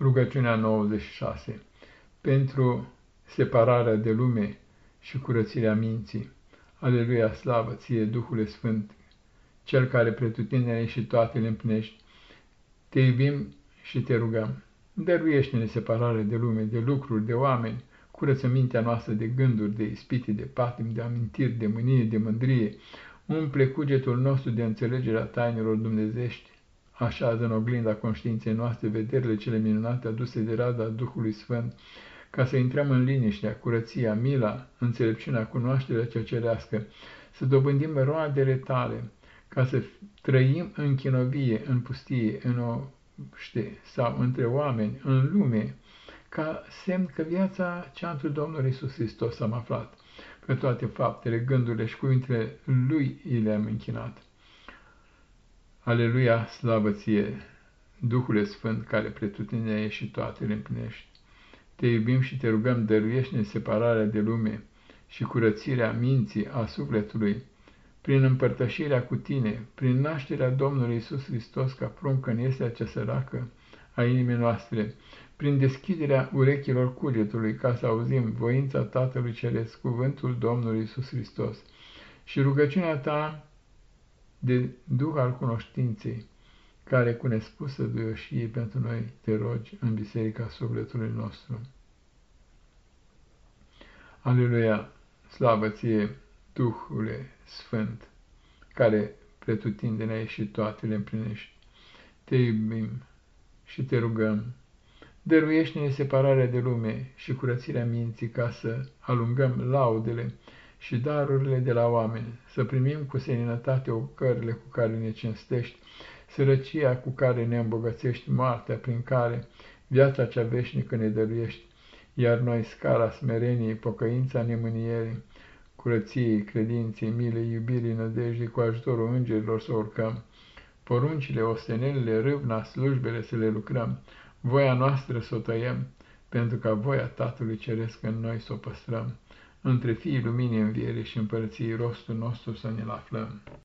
Rugăciunea 96 Pentru separarea de lume și curățirea minții. Aleluia, slavă ție, Duhule Sfânt, Cel care pretutindene și toate le împlinești. Te iubim și te rugăm. Dăruiește-ne separare de lume, de lucruri, de oameni, curăță mintea noastră de gânduri, de ispite, de patim, de amintiri, de mânie, de mândrie, umple cugetul nostru de înțelegerea tainelor dumnezești, așează în oglinda conștiinței noastre vederile cele minunate aduse de rada Duhului Sfânt, ca să intrăm în liniștea, curăția, mila, înțelepciunea, cunoașterea cea cerească, să dobândim roadele tale, ca să trăim în chinovie, în pustie, în oște sau între oameni, în lume, ca semn că viața cea într Domnul Iisus Hristos am aflat, că toate faptele, gândurile și cuvintele Lui i le-am închinat. Aleluia, slavă ție, Duhule Sfânt, care pretutindea și toate le împlinești. Te iubim și te rugăm, dăruiește-ne separarea de lume și curățirea minții a sufletului, prin împărtășirea cu tine, prin nașterea Domnului Isus Hristos ca pruncă în este cea săracă a inimii noastre, prin deschiderea urechilor cugetului, ca să auzim voința Tatălui Ceresc, cuvântul Domnului Isus Hristos și rugăciunea ta de Duh al cunoștinței, care cu nespusă duioșie pentru noi te rogi în biserica sufletului nostru. Aleluia, slavă ție, Duhule Sfânt, care pretutindene și toate le împlinești. Te iubim și te rugăm, dăruiește-ne separarea de lume și curățirea minții ca să alungăm laudele și darurile de la oameni, să primim cu seninătate ocările cu care ne cinstești, sărăcia cu care ne îmbogățești, moartea prin care viața cea veșnică ne dăruiești, iar noi scara smereniei, pocăința nemânierii, curăției, credinței, milei, iubirii, nădejdii, cu ajutorul îngerilor să urcăm, poruncile, ostenelile, râvna, slujbele să le lucrăm, voia noastră să o tăiem, pentru ca voia Tatălui Ceresc în noi să o păstrăm, între fiii luminii înviere și împărăției rostul nostru să ne-l aflăm.